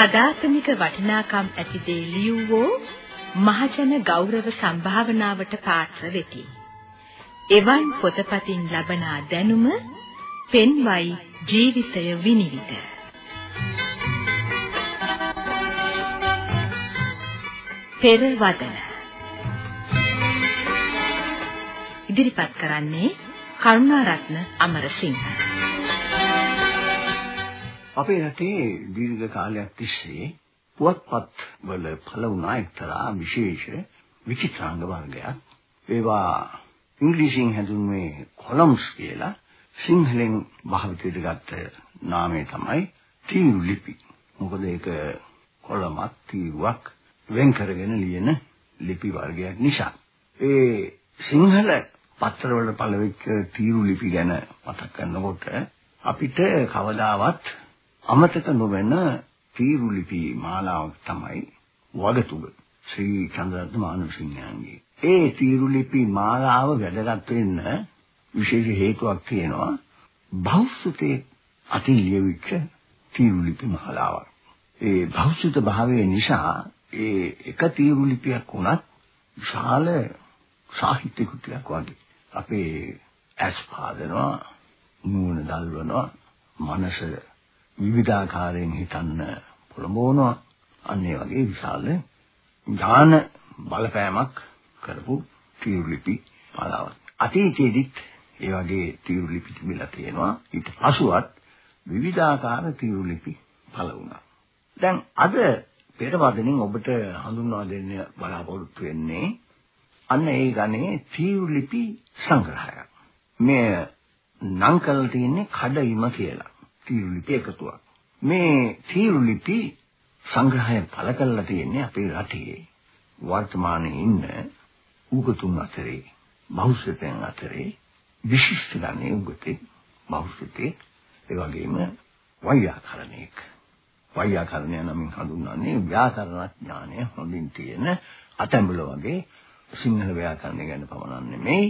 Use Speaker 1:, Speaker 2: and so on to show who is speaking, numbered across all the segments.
Speaker 1: සදාතනික වටිනාකම් ඇති දේ ලියවෝ මහජන ගෞරව සම්භාවනාවට පාත්‍ර වෙති. එවන් පොතපතින් ලබන දැනුම පෙන්වයි ජීවිතය විනිවිද. පෙරවදන ඉදිරිපත් කරන්නේ කරුණාරත්න අමරසිංහ
Speaker 2: අපේ රටේ දීර්ඝ කාලයක් තිස්සේ පුවත්පත් වල පළ වුණා එක්තරා විශේෂ විචිත්‍රාංග වර්ගයක්. ඒවා ඉංග්‍රීසියෙන් හැඳින්වුවේ කොලම්ස් කියලා. සිංහලෙන් භාවිතයට ගත්ත නාමය තමයි තීරු ලිපි. මොකද ඒක කොලමක් තීරුවක් වෙන් කරගෙන ලියන ලිපි වර්ගයක් නිසා. ඒ සිංහල පත්‍රවල පළවෙච්ච තීරු ලිපි ගැන මතක් කරනකොට අපිට කවදාවත් අමතක නොවන තීරු ලිපි මාලාවක් තමයි වගතුග ශ්‍රී චන්ද්‍රරත්න මානවසිංහයන්ගේ. ඒ තීරු ලිපි මාලාව වැදගත් වෙන්න විශේෂ හේතුවක් තියෙනවා. බෞද්ධතේ අතින් ලියවිච්ච තීරු ලිපි මාලාවක්. ඒ බෞද්ධත භාවය නිසා ඒ එක තීරු ලිපියක් වුණත් විශාල සාහිත්‍ය කෘතියක් වගේ. අපේ ඇස් පාදනවා නුවණ දල්වනවා මනස විවිධාකාරයෙන් හිතන්න පොළඹවනවා අන්න ඒ වගේ විශාල ඥාන බලපෑමක් කරපු තීරුලිපි මාලාවක්. අතීතයේදීත් ඒ වගේ තීරුලිපි තිබිලා තියෙනවා. ඊට පසුවත් විවිධාකාර තීරුලිපි පළ වුණා. දැන් අද පෙරවදනින් ඔබට හඳුන්වා දෙන්න බලාපොරොත්තු වෙන්නේ අන්න ඒ ගණේ තීරුලිපි සංග්‍රහයක්. මේ නම් කරලා තියෙන්නේ කඩයිම කියලා. තීරුලිපි එකතුවක්. මේ තීරුලිපි සංග්‍රහය පළ කරලා තියෙන්නේ අපේ රටේ වර්තමානයේ ඉන්න උගතුන් අතරේ බෞද්ධයන් අතරේ විශිෂ්ට ගණයේ උගතේ බෞද්ධතේ ඒ වගේම වෛයාකරණයක වෛයාකරණය නමින් හඳුන්වන්නේ ව්‍යාකරණ ඥානය හොඳින් තියෙන අතැඹුල වගේ සිංහල ව්‍යාකරණය ගැන පමණක් නෙමෙයි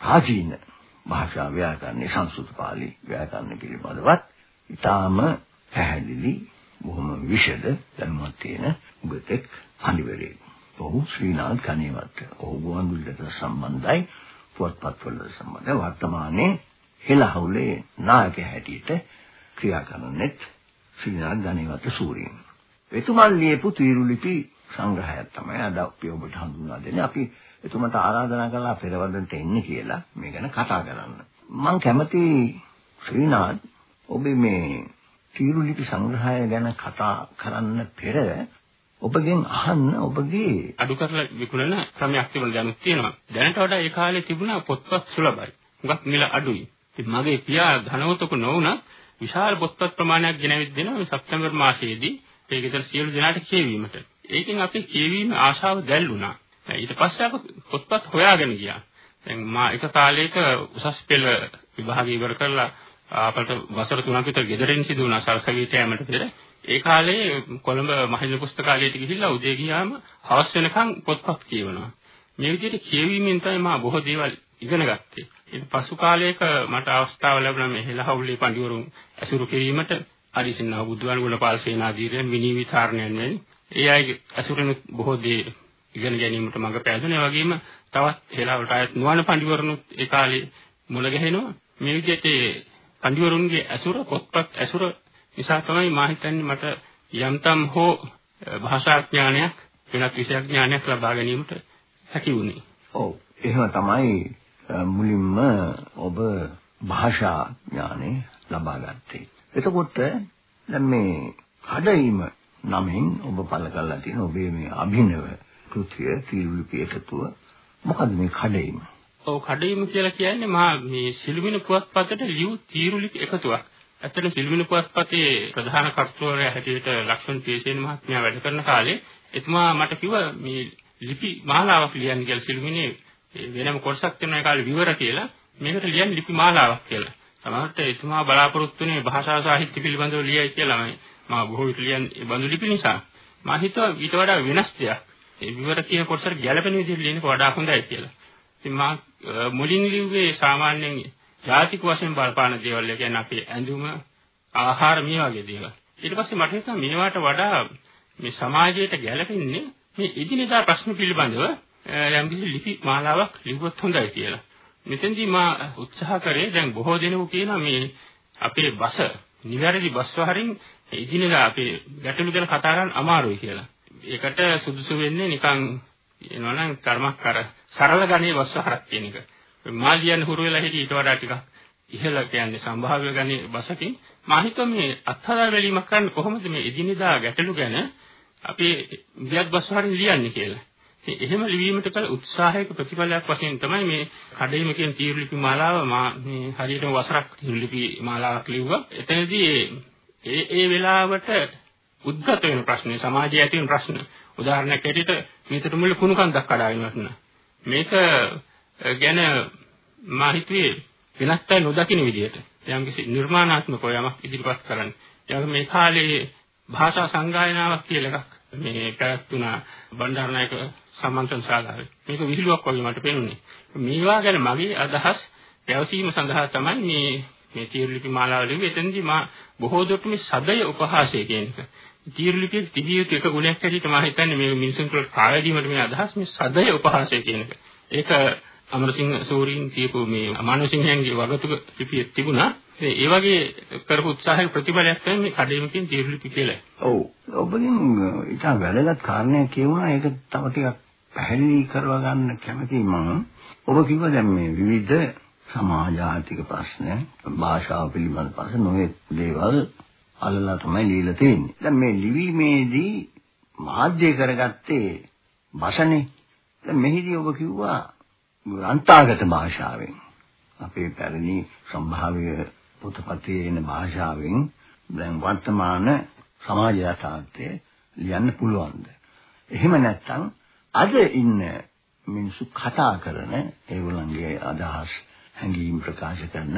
Speaker 2: ප්‍රාචීන භාෂා ව්‍යාකරණේ සංස්කෘත පාලි ව්‍යාකරණ පිළිබඳවත් ඊටාම පැහැදිලි බොහොම විෂද දැනුමක් තියෙන උගතෙක් අනිවරේ. ඔහු ශ්‍රීනාත් කණේවත්. ඔහු ගුවන්විදුලියට සම්බන්ධයි පුවත්පත්වල සම්බන්ධයි වර්තමානයේ හෙළහවුලේ නායක හැටියට ක්‍රියා කරනෙත් ශ්‍රීනාත් ගණේවත් සූරීන්. එතුමන් ලියපු තීරුලිපි සංග්‍රහයක් තමයි අද අපි ඔබට හඳුන්වා දෙන්නේ. අපි එතුමන්ට ආරාධනා කළා පෙරවදනට එන්න කියලා මේ ගැන කතා කරන්න. මම කැමති ශ්‍රීනාත් ඔබේ මේ තීරුලිපි සංග්‍රහය ගැන කතා කරන්න පෙර ඔබගෙන් අහන්න ඔබගේ
Speaker 3: අඩු කරලා විකුණන ක්‍රමයක් තිබුණ දැනුත් තියෙනවා. දැනට වඩා ඒ කාලේ තිබුණා පොත්පත් සුලභයි. හුඟක් මිල අඩුයි. ඉතින් මගේ පියා ධනවතක නොවුණත් විශාල පොත්පත් ප්‍රමාණයක් ගෙනවිත් දෙනවා මේ සැප්තැම්බර් මාසයේදී ඒ ගෙදර සියලු දෙනාට කියවීමට. ඒකෙන් අපේ කියවීම ආශාව දැල්ුණා. ඊට පස්සේ අප පොත්පත් හොයාගෙන ගියා. දැන් මා එක කාලයක උසස් පෙළ විභාගය ඉවර කරලා අපට වසර 3ක් විතර ගෙදරින් සිදු වුණා සරසවියට යෑමට පෙර. ඒ කාලේ කොළඹ මහින්ද පුස්තකාලයට ගිහිල්ලා උදේ ගියාම හවස වෙනකන් පොත්පත් කියවනවා. මේ විදිහට කියවීමෙන් තමයි මා බොහෝ දේවල් ඉගෙන ගත්තේ. ඊට පසු කාලයක මට අවස්ථාව ලැබුණා මේ හෙළහවුලේ පඬිවරුන් ඇසුරු කිරීමට අරිසින්නව බුදුන් ගුණපාල සේනාධීරයන් මිනී විචාරණයන් වැනි ඒ අයගේ ඇසුරෙන් බොහෝ දේ ඉගෙන ගැනීමට මඟ පෑදුනා. ඒ වගේම තවත් හෙළහවුලට අයත් නුවණ පඬිවරුනුත් ඒ කාලේ මුණ ගැහෙනවා. මේ විදිහට පඬිවරුන්ගේ ඇසුර පොත්පත් ඇසුර නිසා තමයි මා හිතන්නේ මට යම්තම් හෝ භාෂා ඥානයක් වෙනත් විෂයක් ඥානයක් ලබා ගැනීමට හැකි වුණේ.
Speaker 2: ඔව් එහෙම තමයි මුලින්ම ඔබ භාෂා ඥානෙ ලබා ගත්තේ. එතකොට දැන් මේ කඩයිම නමින් ඔබ පළ කරලා තියෙන ඔබේ මේ අභිනව කෘතිය තීරුලිපි එකතුව මොකද්ද මේ කඩයිම?
Speaker 3: ඔව් කඩේම කියලා කියන්නේ මහා මේ සිළුමිණ පුවත්පතට ලියු තීරුලිපි එකතුවක්. ඇත්තට සිළුමිණ පුවත්පතේ ප්‍රධාන කර්තෘවරයා හැටියට ලක්ෂ්මන් පියසේන මහත්මයා වැඩ කරන කාලේ එතුමා මට කිව්වා මේ ලිපි මාලාවක් ලියන්න කියලා සිළුමිණේ වෙනම කොටසක් තියෙනවා ඒ කාලේ විවර කියලා මේකට ලියන්න ලිපි මාලාවක් කියලා. සමහරට එතුමා බලාපොරොත්තු වෙන්නේ භාෂා සාහිත්‍ය පිළිබඳව ලියයි කියලා මම මා බොහෝ විට ලියන්නේ බඳු ලිපි නිසා. මම හිතුවා ඊට වඩා වෙනස් දෙයක්. ඒ විවර කියන කොටසට ගැළපෙන විදිහට ලියනක වඩා හොඳයි කියලා. ඉතින් මා මුලින් ලිව්වේ සාමාන්‍යයෙන් ජාතික වශයෙන් බලපාන දේවල්. ඒ කියන්නේ අපේ ඇඳුම, ආහාර මේ වගේ දේවල්. ඊට පස්සේ මට හිතුණා මේවට වඩා මේ සමාජයට ගැළපෙන්නේ මේ එදිනෙදා ප්‍රශ්න පිළිබඳව යම්කිසි ලිපි මාලාවක් ලිව්වොත් හොඳයි කියලා. මෙතෙන්දී මා උත්සාහ කරේ දැන් බොහෝ දෙනෙකු කියනවා මේ අපේ බස නිවැරදි බස් වහරින් එදිනෙදා අපේ ගැටලු ගැන කතා කරන්න අමාරුයි කියලා. ඒකට සුදුසු වෙන්නේ නිකන් එනවනම් කර්මක් කර සරල ගණේ බස් වහරක් කියන එක. මා ලියන්න හුරු වෙලා හිටිය ඊට වඩා ටිකක් ඉහළ කියන්නේ සම්භාව්‍ය ගණේ බසකින් මා හිතුවා මේ අත්හදා බැලීමක් කරන්න කොහොමද මේ එදිනෙදා ගැටලු ගැන අපි විද්‍යාත් බස් වහරින් ලියන්නේ කියලා. එහෙම ලිවීමට කල උත්සාහයක ප්‍රතිඵලයක් වශයෙන් තමයි මේ කඩේම කියන තීරුලිපි මාලාව මා මේ හරියටම වසරක් තීරුලිපි මාලාවක් ලිව්වා. එතනදී ඒ ඒ වෙලාවට උද්ගත වෙන ප්‍රශ්නේ සමාජයේ ඇති වෙන ප්‍රශ්න උදාහරණයක් ඇටියට මේකට මුල කුණුකන්දක් කඩාගෙන වටන මේක ගැන මා හිතුවේ වෙනත් අය නොදකින විදිහට යම්කිසි නිර්මාණාත්මක යමක් ඉදිරිපත් කරන්න. ඒක මේ කාලේ භාෂා සංගායනාවක් කියලා එකක් මේ පැවැත්ුණා බණ්ඩාරනායක සම්මන්ත්‍රණ ශාලාවේ. මේක විහිළුවක් වගේ මට පෙනුනේ. මේවා ගැන මගේ අදහස් පැවසීම සඳහා තමයි මේ මේ තීරුලිපි මාලාව ලිව්වේ. එතෙන්දී මා බොහෝ දුරට මේ සදය උපහාසය කියන එක. තීරුලිපියේ තිබිය යුතු එක ගුණයක් හැටියට මම හිතන්නේ මේ මිනිසුන්ට කාවැදීමට මේ අදහස් මේ සදය උපහාසය කියන එක. ඒක අමරසිංහ සූරීන් කියපු මේ අමානුසිංහයන්ගේ වගතුක ලිපියේ තිබුණා. ඒ වගේ කරපු උත්සාහයේ ප්‍රතිඵලයක් තමයි මේ කඩේමකින් තීරුලිපි කියලා.
Speaker 2: ඔව්. ඔබගෙන් ඉතා වැදගත් කාරණයක් කියුණා. ඒක තව ටිකක් පැහැදිලි කරව ගන්න කැමතියි මම. ඔබ කිව්වා දැන් මේ විවිධ සමාජාතික ප්‍රශ්න, භාෂාව පිළිබඳ ප්‍රශ්න නොයේ දේවල් අල්ලලා තමයි ලියලා තියෙන්නේ. දැන් මේ ලිවීමේදී මාධ්‍ය කරගත්තේ භාෂණේ. දැන් මෙහිදී ඔබ කිව්වා අන්තාගත භාෂාවෙන් අපේ පැරණි සම්භාව්‍ය පොතපතේ එන භාෂාවෙන් දැන් වර්තමාන සමාජ යථාර්ථය ලියන්න පුළුවන්ද? එහෙම නැත්නම් අද ඉන්න මිනිස්සු කතා කරන ඒගොල්ලන්ගේ අදහස් හැඟීම් ප්‍රකාශ කරන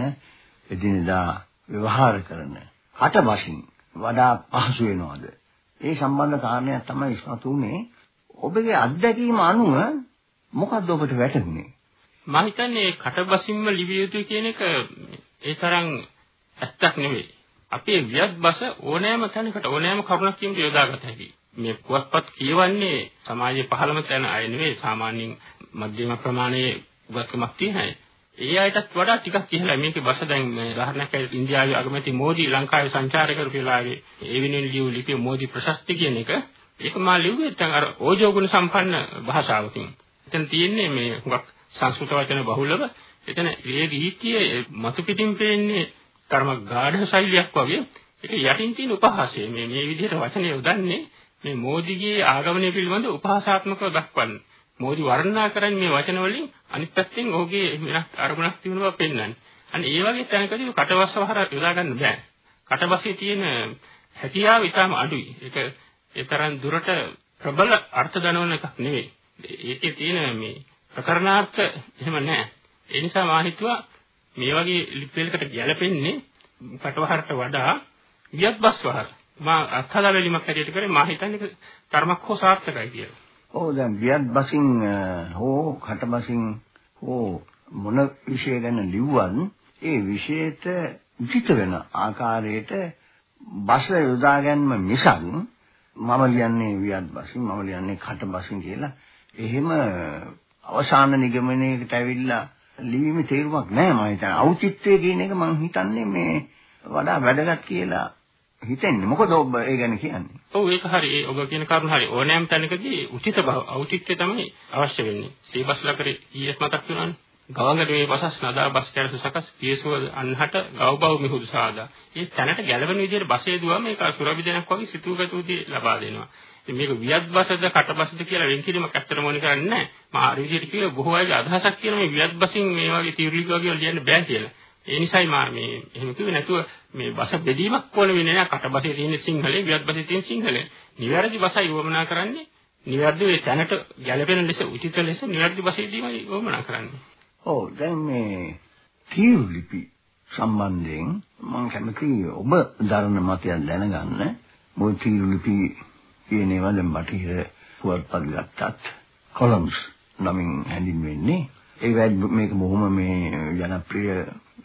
Speaker 2: එදිනෙදා ව්‍යවහාර කරන කට වශයෙන් වඩා පහසු වෙනවද? ඒ සම්බන්ධ කාරණයක් තමයි ඉස්මතු උනේ. ඔබගේ අත්දැකීම අනුව මොකද්ද ඔබට වැටහුනේ?
Speaker 3: මම හිතන්නේ කටබසින්ම ලිවිය යුතු කියන එක ඒ තරම් ඇත්තක් නෙවෙයි. අපේ වියත් බස ඕනෑම තැනකට ඕනෑම කරුණක් කියමුට යොදාගත හැකියි. මේ පුවත්පත් කියවන්නේ සමාජයේ පහළම තැන අය නෙවෙයි සාමාන්‍යයෙන් මධ්‍යම ප්‍රමාණයේ උගත්කමක් තියෙන අය. ඒ අයටත් වඩා ටිකක් ඉහළයි. මේකේ බස දැන් මේ උදාහරණයක් ඇරෙත් ඉන්දියාවේ අගමැති මෝදි ලංකාවේ සංචාරක කරපු වෙලාවේ ඒ වෙනුවෙන් ලියු ලිපිය මෝදි ප්‍රශස්ති කියන එක. ඒක මා ලිව්වේ දැන් අර ඕජෝගුණ සම්පන්න භාෂාවකින්. එතන තියෙන්නේ මේ හුඟක් සංස්කෘත වචන බහුලව. එතන ඒ රීතිය මතු පිටින් පේන්නේ කර්ම ගාಢ ශෛලියක් වගේ. ඒක යටින් තියෙන උපහාසය. මේ මේ විදිහට වචන යොදන්නේ මේ මෝදිගේ ආගමනය පිළිබඳ උපහාසාත්මකව දක්වන්නේ. මෝදි වර්ණනා කරන්නේ මේ වචන වලින් අනිත් පැත්තෙන් ඔහුගේ වෙනස් අරමුණක් තිබුණ බව පෙන්වන්නේ. අන්න ඒ වගේ තැනකදී කටවස්සවහර යොදා ගන්න බෑ. කටවස්සේ තියෙන හැකියාව ඊටම අඩුයි. ඒක ඒ තරම් දුරට ප්‍රබල අර්ථ දනවන එකක් නෙවෙයි. ඒකේ තියෙන මේ ප්‍රකරණාර්ථ එහෙම නැහැ. ඒ නිසා මා හිතුවා මේ වගේ ලිපිවලකට ගැලපෙන්නේ කටවහරට වඩා වියත්බස්වහර. මා අත්හදා බැලීමක් හැටියට කරේ මා හිතන්නේ කර්මක් හෝ සාර්ථකයි කියලා.
Speaker 2: ඔව් දැන් වියත් බසින් හෝ කට බසින් හෝ මොන විෂය ගැන ලිව්වන් ඒ විෂයට උචිත වෙන ආකාරයට බස යොදා ගැනීම මිසක් මම ලියන්නේ වියත් බසින් මම ලියන්නේ කට බසින් කියලා. එහෙම අවසාන නිගමනයකට ඇවිල්ලා ලිවීමේ තේරුමක් නැහැ මම හිතන්නේ. ඖචිත්‍යය කියන එක මම හිතන්නේ මේ වඩා වැදගත් කියලා හිතෙන්නේ. මොකද ඔබ ඒ ගැන කියන්නේ?
Speaker 3: ඔව් ඒක හරි. ඒ ඔබ කියන කරුණ හරි. ඕනෑම තැනකදී උචිත බව, ඖචිත්‍ය තමයි අවශ්‍ය වෙන්නේ. සීබස්ලා කරේ ඊයේත් මතක් වුණානේ. ගවඟට මේ පසස් නදා බස් කැරස සකස් පියසුව අන්හට ගවබව මිහුදු සාදා. ඒ තැනට ගැලවෙන විදිහට බසේ දුවම ඒක සුරබිදනක් වගේ සිතුවගතුදී ලබා දෙනවා. ඉතින් මේක වියත් බසද කට බසද කියලා වෙන් කිරීමක් ඇත්තටම ඕනේ කරන්නේ නැහැ. මා ආ විදිහට කිව්ව බොහෝ අයගේ අදහසක් කියන මේ වියත් බසින් මේ වගේ තීව්‍රීක වගේ ලියන්න බෑ කියලා. ඒ නිසායි මා මේ එහෙම කිව්වේ නැතුව මේ බස බෙදීමක් ඕන වෙන්නේ නැහැ. කටබසේ තියෙන සිංහලේ, වියත් බසේ තියෙන සිංහලේ. නිවැරදි බසයි වමනා කරන්නේ. නිවැරදි වේ තැනට ගැළපෙන ලෙස උචිත ලෙස නිවැරදි බසේදීමයි වමනා කරන්නේ.
Speaker 2: ඔව් දැන් මේ කීලිපි සම්බන්ධයෙන් මම කැමතියි ඔබ දරන මතයක් දැනගන්න. මොකද කීලිපි කියන ඒවා දැන් බටහිර පුවත්පත් ගත්තත් කොලම්ස් නමින් හැඳින්වෙන්නේ. ඒ මේක බොහොම මේ ජනප්‍රිය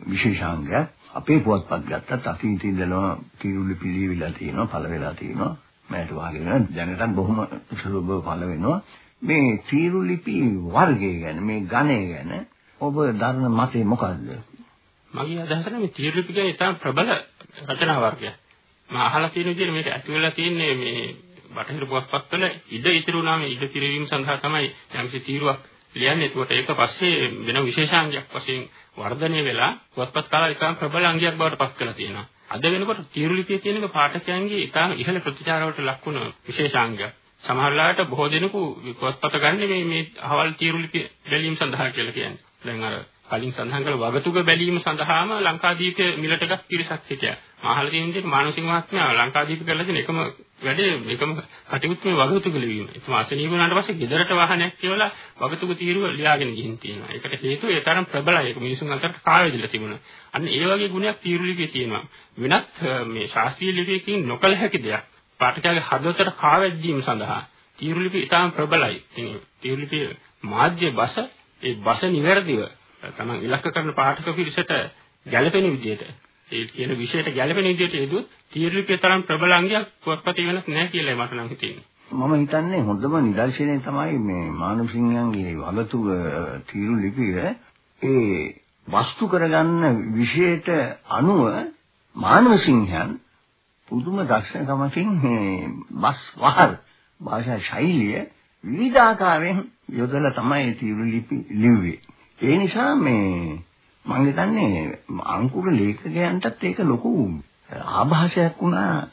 Speaker 2: විශේෂාංගයක්. අපේ පුවත්පත් ගත්තත් අතීතයේ ඉඳලා තීරුලි පිළිවිලා තියෙනවා, පළ වෙලා තියෙනවා. මෑට වාගෙන දැනටත් බොහොම සුලභව පළ වෙනවා. මේ තීරුලිපි වර්ගය ගැන මේ ගණය ගැන ඔබ දරන මතය මොකද්ද?
Speaker 3: මගේ අදහස නම් තීරුලිපි කියන්නේ ඉතාම ප්‍රබල රචනා වර්ගයක්. මම අහලා තියෙන විදිහට මේක ඇති වෙලා තියෙන්නේ මේ බටහිර පුවත්පත්වල ඉඩ ඉතිරි වුණාම ඉඩ පිරවීම සඳහා තමයි යම්කිසි තීරුවක් ලියන්නේ. ඒකට ඒක පස්සේ වෙන විශේෂාංගයක් වශයෙන් වර්ධනය වෙලා පුවත්පත් කාලා ඉතාම ප්‍රබල අංගයක් බවට පත් කරලා තියෙනවා. අද වෙනකොට තීරු ලිපිය කියන එක පාඨකයන්ගේ ඉතාම ඉහළ ප්‍රතිචාරවලට ලක් වුණ විශේෂාංගයක්. සමහර වෙලාවට බොහෝ දෙනෙකු පුවත්පත ගන්න මේ මේ අහවල් තීරු ලිපිය බැලීම සඳහා කියලා කියන්නේ. දැන් අර කලින් සඳහන් කළ වගතුග බැලීම සඳහාම ලංකාදීපයේ මිලටගත් පිරිසක් සිටියා. මහල තියෙන විදිහට මානසික මහත්මයා ලංකාදීප කරලා තියෙන එකම වැඩේ එකම කටයුතු මේ වගතුග ලිවීම. ඒත් මාසනීය වුණාට පස්සේ ගෙදරට වාහනයක් කියලා වගතුග තීරුව ලියාගෙන ගිහින් තියෙනවා. ඒකට හේතුව ඒ තරම් ප්‍රබලයි. ඒක මිනිසුන් අතරට කාවැදිලා තිබුණා. අන්න ඒ වගේ ගුණයක් තීරු ලිපියේ තියෙනවා. වෙනත් මේ ශාස්ත්‍රීය ලිපියකින් නොකල හැකි දෙයක්. පාඨකයාගේ හදවතට කාවැද්දීම සඳහා තීරු ලිපිය ඉතාම ප්‍රබලයි. ඉතින් තීරු ලිපිය මාධ්‍ය බස ඒ බස නිවැරදිව තමන් ඉලක්ක කරන පාඨක පිරිසට ගැළපෙන විදිහට ඒ කියන විෂයට ගැළපෙන විදිහට යෙදුවොත් තීරලිපිය තරම් ප්‍රබල අංගයක් පුවත්පතේ වෙනත් නැහැ කියලා මට නම් හිතෙන්නේ.
Speaker 2: මම හිතන්නේ හොඳම නිදර්ශනය තමයි මේ මානව සිංහයන්ගේ වගතුග තීරු ලිපිය ඒ වස්තු කරගන්න විෂයට අනුව මානව සිංහයන් පුදුම දක්ෂකමකින් මේ බස් වහල් භාෂා ශෛලිය විවිධාකාරයෙන් යොදලා තමයි තීරු ලිපි ලිව්වේ. ඒ නිසා මේ මම හිතන්නේ අංකුර ලේඛකයන්ටත් ඒක ලොකු ආభాෂයක් වුණා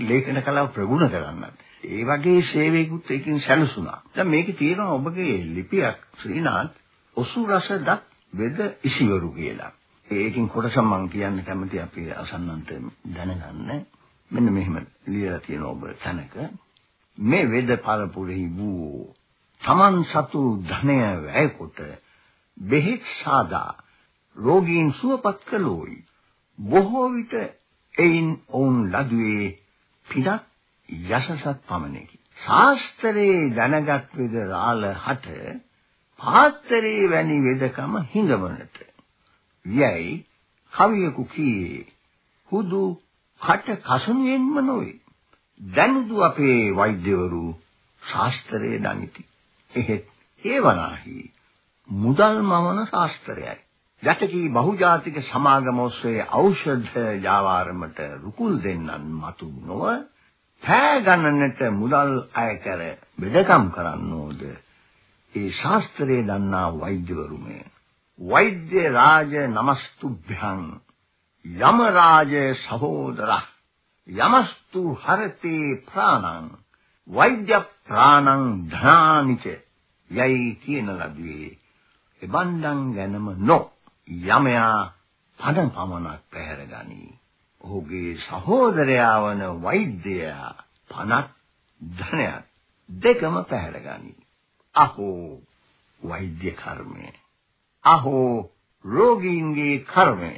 Speaker 2: ලේඛන කලාව ප්‍රගුණ කරන්නත්. ඒ වගේ සේවයකුත් ඒකෙන් සැලසුණා. දැන් මේකේ තියෙනවා ඔබගේ ලිපියක් ශ්‍රීනාත් ඔසු රසදත් වෙද ඉසිවරු කියලා. ඒකෙන් කොටස මම කියන්න කැමති අපේ අසන්නන්ට දැනගන්න. මෙන්න මෙහෙම ලියලා තියෙන ඔබ තැනක මේ වෙද පරපුරෙහි වූ තමන් සතු ධනය වැය කොට බෙහෙත් සාදා රෝගීන් සුවපත් කළෝයි. බොහෝ විට එයින් ඔවුන් ලදුවේ පිටත් යසසත් පමණකි. ශාස්ත්‍රයේ දැනගත් විද රාල හට පාත්‍රයේ වැනි වෙදකම හිඟවනට. යයි කවියෙකු කීයේ හුදු කට කසුණුවෙන්ම නොවේ. දැනුදු අපේ වෛද්‍යවරු ශාස්ත්‍රයේ දනිති. එහෙත් ඒ වනාහි මුදල් මවන ශාස්ත්‍රයයි. යටකී බහුජාතික සමාගම ඔස්සේ ඖෂධ ජාවාරමට රුකුල් දෙන්නන් මතු නොව පෑ ගණනට මුදල් අය කර බෙදකම් කරන්නෝද? ඒ ශාස්ත්‍රයේ දන්නා වෛද්‍යවරුමය වෛද්‍ය රාජ නමස්තුභ්‍යං. යම රාජ සහෝදර. යමස්තු හරතේ ප්‍රාණං. වෛද්‍ය ප්‍රාණං ධානිච යයි කියන ලදුවේ එබන්දන් ගැනම නො යමයා පණ පමණක් පැහැරගනි. ඔහුගේ සහෝදරයා වන වෛද්‍යයා පණක් ධනයක් දෙකම පැහැරගනි. අහෝ වෛද්‍ය කර්මය. අහෝ රෝගීන්ගේ කර්මය.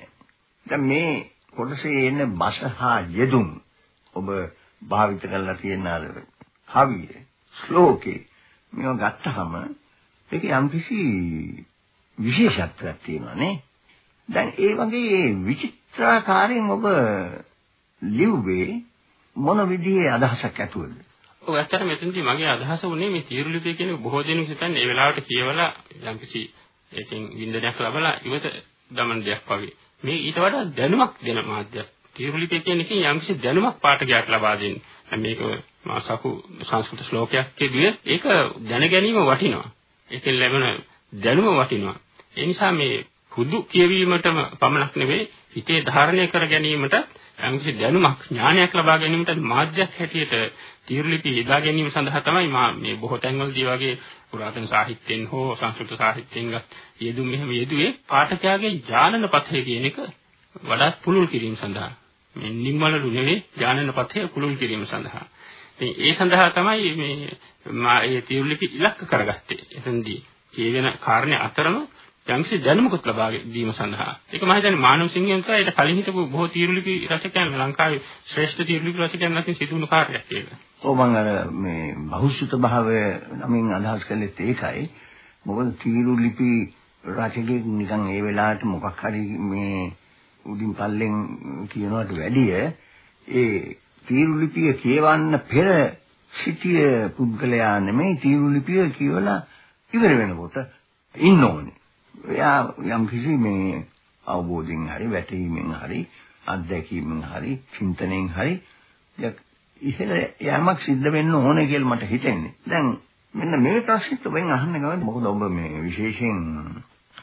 Speaker 2: දැන් මේ කොටසේ එන බසහා යෙදුම් ඔබ භාවිත කරලා තියෙන අර කවිය ශ්ලෝකේ මේවා ගත්තාම ඒක යම්කිසි විශේෂත්වයක් තියෙනවා නේ. දැන් ඒ වගේ විචිත්‍රාකාරයෙන් ඔබ ලිව්වේ මොන විදිහේ අදහසක් ඇතුවද?
Speaker 3: ඔව් ඇත්තටම මෙතනදී මගේ අදහස උනේ මේ තීරු ලිපිය කියන බොහෝ දෙනෙකු හිතන්නේ ඒ වෙලාවට කියවලා යම්කිසි ඒකෙන් වින්දනයක් ලබලා ඉවත දමන දෙයක් වගේ. මේ ඊට වඩා දැනුමක් දෙන මාධ්‍යයක්. තීරු ලිපිය කියන එකෙන් යම්කිසි දැනුමක් පාඨකයාට ලබා දෙන්නේ. මේක මා සකු සංස්කෘත ශ්ලෝකයක් කියදුවේ ඒක දැන ගැනීම වටිනවා. ඒකෙන් ලැබෙන දැනුම වටිනවා. ඒ නිසා මේ හුදු කියවීමටම පමණක් නෙවෙයි හිතේ ධාරණය කර ගැනීමට යම්කිසි දැනුමක් ඥානයක් ලබා ගැනීමට මාධ්‍යයක් හැටියට තීරුලිපි යොදා ගැනීම සඳහා තමයි මා මේ බොහෝ තැන්වලදී වගේ පුරාතන සාහිත්‍යයෙන් හෝ සංස්කෘත සාහිත්‍යයෙන් යෙදුම් මෙහෙම යෙදුවේ පාඨකයාගේ ඥානන පථය කියන එක වඩාත් පුළුල් කිරීම සඳහා. මේ නිම්මලු නෙවෙයි ඥානන පථය පුළුල් කිරීම සඳහා. ඉතින් ඒ සඳහා තමයි මේ මා ඒ තීරුලිපි ඉලක්ක කරගත්තේ එතනදී. කියවෙන කාරණේ අතරම යම්කිසි දැනුමකුත් ලබා දීම සඳහා ඒක මම හිතන්නේ මානව සිංහයන් තමයි ඊට කලින් හිටපු බොහෝ තීරුලිපි රචකයන් ලංකාවේ ශ්‍රේෂ්ඨ තීරුලිපි රචකයන් අතරින් සිදුවුණු කාර්යයක් ඒක.
Speaker 2: ඔව් මම අර මේ බහුසුත භාවය නමින් අදහස් කළෙත් ඒකයි. මොකද තීරුලිපි රචකෙක් නිකන් ඒ වෙලාවට මොකක් හරි මේ උඩින් පල්ලෙන් කියනවට වැඩිය ඒ තීරු ලිපිය කියවන්න පෙර සිටිය පුද්ගලයා නෙමෙයි තීරු ලිපිය කියවලා ඉවර වෙනකොට ඉන්න ඕනේ. එයා යම් කිසි මේ අවබෝධයෙන් හරි වැටහීමෙන් හරි අත්දැකීමෙන් හරි චින්තනයෙන් හරි ඉහළ යෑමක් සිද්ධ වෙන්න ඕනේ කියලා මට හිතෙන්නේ. දැන් මෙන්න මේ ප්‍රශ්නෙත් ඔබෙන් අහන්න ගමන් මොකද ඔබ මේ විශේෂයෙන්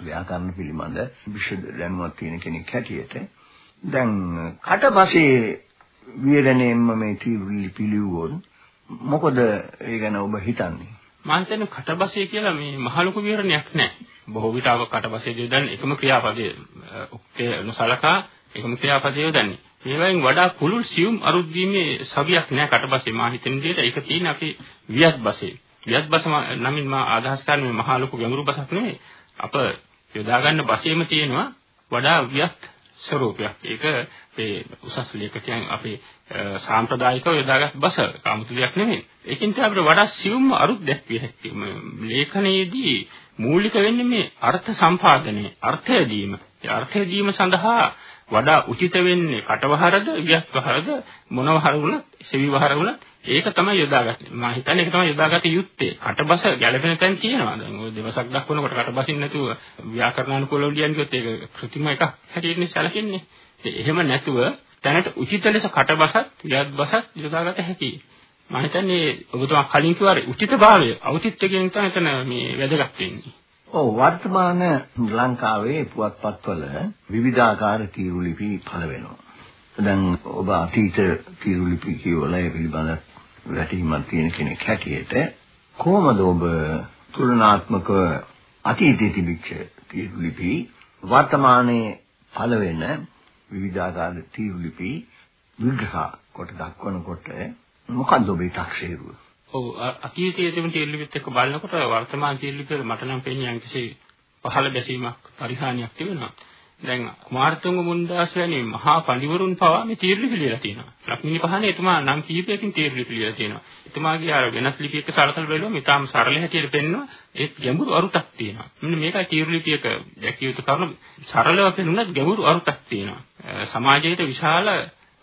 Speaker 2: ව්‍යාකරණ පිළිබඳ විශේෂ දැනුමක් තියෙන කෙනෙක් හැටියට දැන් කටපසේ වියදණයෙන්ම මේ තීව්‍රී පිළිවොත් මොකද ඒ ගැන ඔබ හිතන්නේ?
Speaker 3: මම හිතන්නේ කටබසේ කියලා මේ මහ ලොකු විවරණයක් නැහැ. බොහෝ විට අව කටබසේ යොදන්නේ එකම ක්‍රියාපදයේ උක්තේ නොසලකා එකම ක්‍රියාපදයේ යොදන්නේ. මේවායින් වඩා පුළුල් සියුම් අරුද්දීමේ සවියක් නැහැ කටබසේ මා හිතන විදිහට ඒක තියෙන අපි වියත් බසේ. වියත් බස නමින් මා අදහස් කරන්නේ මහා ලොකු ගැඹුරු බසක් නෙමෙයි. අප යොදා ගන්න බසෙම තියෙනවා වඩා වියත් ස්වરૂපයක්. ඒක අපේ උසස් ලේඛකයන් අපේ සාම්ප්‍රදායිකව යොදාගත් බස කාමුතු දෙයක් නෙමෙයි. ඒකින් තමයි අපිට වඩා සියුම් අරුත් දැක්විය හැකි. ලේඛනයේදී මූලික වෙන්නේ මේ අර්ථ සම්පාදනය, අර්ථය දීම. ඒ අර්ථය දීම සඳහා වඩා උචිත වෙන්නේ කටවහරද, වියත්වහරද, මොනවහර වුණත්, සෙවිවහර වුණත් ඒක තමයි යොදාගන්නේ. මම හිතන්නේ ඒක තමයි යොදාගත යුත්තේ. කටබස ගැළපෙන තැන් තියෙනවා. දැන් ඔය දවසක් දක්වනකොට කටබසින් නැතුව ව්‍යාකරණානුකූලව ලියන්න කිව්වොත් ඒක කෘතිම එකක් හැටියට සැලකෙන්නේ. එහෙම නැතුව තැනට උචිත ලෙස කටබසත් වියත්බසත් යොදාගත හැකියි. මම හිතන්නේ ඔබතුමා කලින් කිව්වා උචිතභාවය, ඖචිත්‍ය කියන එක එතන මේ වැදගත් වෙන්නේ.
Speaker 2: ඔව් වර්තමාන ලංකාවේ පුවත්පත්වල විවිධාකාර තීරුලිපි පළ වෙනවා. දැන් ඔබ අතීත තීරුලිපි කියවලා ඒ පිළිබඳ වැටහීමක් තියෙන කෙනෙක් හැටියට කොහොමද ඔබ තුලනාත්මක අතීතයේ තිබිච්ච තීරුලිපි වර්තමානයේ පළ වෙන විවිධාකාර තීරුලිපි විග්‍රහ කොට දක්වනකොට මොකක්ද ඔබේ 탁සේරුව?
Speaker 3: ඔව් අතීතයේ තිබුණු තීරුලිපිත් එක්ක බලනකොට වර්තමාන තීරුලිපිවල මට නම් පේන්නේ යම්කිසි පහළ බැසීමක් පරිහානියක් තිබෙනවා. දැන් කුමාරතුංග මුන්දාස් වැනි මහා පඬිවරුන් පවා මේ තීරුලිපි ලියලා තියෙනවා. ලක්මිනි පහනේ එතුමා නම් කීපයකින් තීරුලිපි ලියලා තියෙනවා. එතුමාගේ අර වෙනස් ලිපියක සලකලා බලුවම ඊටාම සරල හැටියට පෙන්වනවා. ඒ ගැඹුරු අරුතක් තියෙනවා. මෙන්න මේකයි තීරුලිපියක දැකිය යුතු කරුණු සරලව පෙන්වන්නත් ගැඹුරු අරුතක් තියෙනවා. සමාජයට විශාල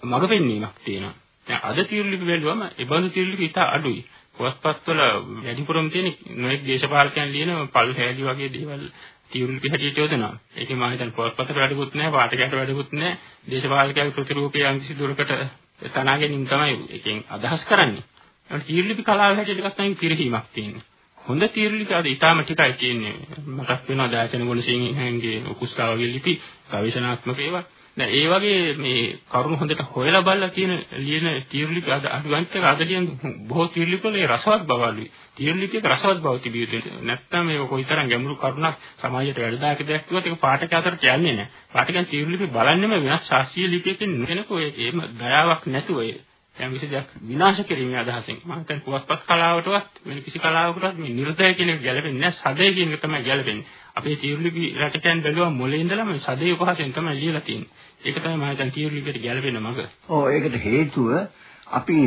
Speaker 3: මඟ පෙන්වීමක් තියෙනවා. දැන් අද තීරුලිපි බැලුවම ඒ බඳු තීරුලිපි ඉතා අඩුයි. පොත්පත්වල වැඩිපුරම තියෙන නොඑක් දේශපාලකයන් ලියන පළු හැලි වගේ දේවල් තීරුලිපි හැටියට යොදනවා. ඒකේ මම හිතන්නේ පොත්පතට වැඩිකුත් නැහැ, පාඨකයට වැඩිකුත් නැහැ. දේශපාලකයාගේ ප්‍රතිරූපය යම්කිසි දුරකට තනා ගැනීම තමයි එකෙන් අදහස් කරන්නේ. ඒත් තීරුලිපි කලාව හැටියට ගත්තම පිරිහීමක් තියෙනවා. හොඳ තීරුලිපි අද ඊටාම ටිකයි තියෙන්නේ. මතක් වෙනවා දායසන ගුණසිංහන්ගේ උකුස්තාවගේ ලිපි, ගවේෂණාත්මක ඒවා. දැන් ඒ වගේ මේ කරුණු හොඳට හොයලා බලලා තියෙන ලියන තීරුලිපි අද අඩුවන්ත අද ලියන බොහෝ තීරුලිපි වල රසවත් බව අඩුයි. තීරුලිපියක රසවත් බව තිබිය යුතුයි. නැත්නම් මේක කොයිතරම් ගැඹුරු කරුණක් සමාජයට වැඩදායක දෙයක් කිව්වොත් ඒක පාඨක අතරට යන්නේ නැහැ. පාඨකයන් තීරුලිපි බලන්නෙම වෙනස් ශාස්ත්‍රීය ලිපියකින් නෙනකෝ ඒම දයාවක් නැතුව යම් කිසි දෙයක් විනාශ කිරීමේ අදහසින්. මම හිතන්නේ පුවත්පත් කලාවටවත් වෙන කිසි කලාවකටවත් මේ නිර්දය කියන එක ගැලපෙන්නේ නැහැ. සදේ කියන එක තමයි ගැලපෙන්නේ අපේ තීරුලිපි රටකයන් බැලුවා මොලේ ඉඳලම සදේ උපහාසයෙන් තමයි ලියලා තියෙන්නේ. ඒක තමයි මම හිතන්නේ තීරුලිපියට ගැලපෙන මඟ.
Speaker 2: ඔව් ඒකට හේතුව අපි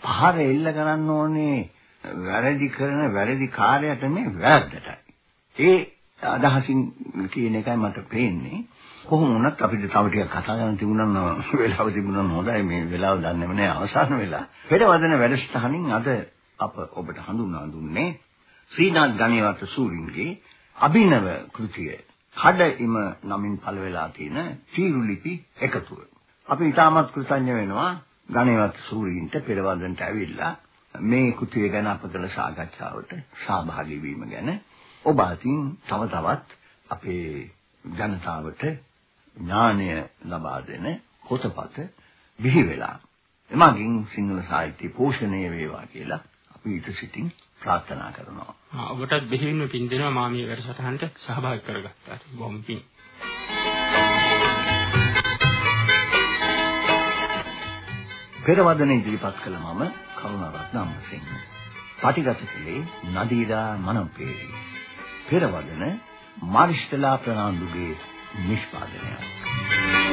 Speaker 2: පහර එල්ල කරන්න ඕනේ වැරදි කරන වැරදි කාර්යයට මේ වැරද්දටයි. ඒ අදහසින් කියන එකයි මට පේන්නේ කොහොම වුණත් අපිට තව ටිකක් කතා කරන්න තිබුණා නම් වෙලාව තිබුණා නම් හොඳයි මේ වෙලාව දන්නේම නෑ අවසාන වෙලා. පෙරවදන වැඩසටහනින් අද අප ඔබට හඳුන්වා දුන්නේ ශ්‍රීනාත් ගණේවත සූරින්ගේ අභිනව කෘතිය කඩඉම නමින් පළ වෙලා තියෙන තීරුලිපි එකතුව. අපි ඉතාමත් කෘතඥ වෙනවා ගණේවත සූරින්ට පෙරවදනට ඇවිල්ලා මේ කෘතිය ගැන අප කළ සාකච්ඡාවට සහභාගී වීම ගැන ඔබ අතින් තව තවත් අපේ ජනතාවට ඥානය ලබා දෙන පොතපත බිහි වෙලා එමගින් සිංහල සාහිත්‍ය පෝෂණය වේවා කියලා අපි ඊට සිටින් ප්‍රාර්ථනා කරනවා.
Speaker 3: ඔබටත් බෙහෙවින්ම පින් දෙනවා මා මේ වැඩසටහනට සහභාගී කරගත්තාට. බොහොම පින්.
Speaker 2: පෙරවදන ඉදිරිපත් කළ මම කරුණාරත්න අම්මසිංහ. පටිගත කළේ නදීරා මනම්පේරි. පෙරවදන මාරිස්ටලා ප්‍රනාන්දුගේ නිෂ්පාදනයක්.